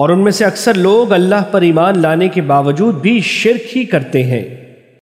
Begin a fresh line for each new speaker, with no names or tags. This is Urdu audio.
اور ان میں سے اکثر لوگ اللہ پر ایمان لانے کے باوجود بھی شرک ہی کرتے ہیں۔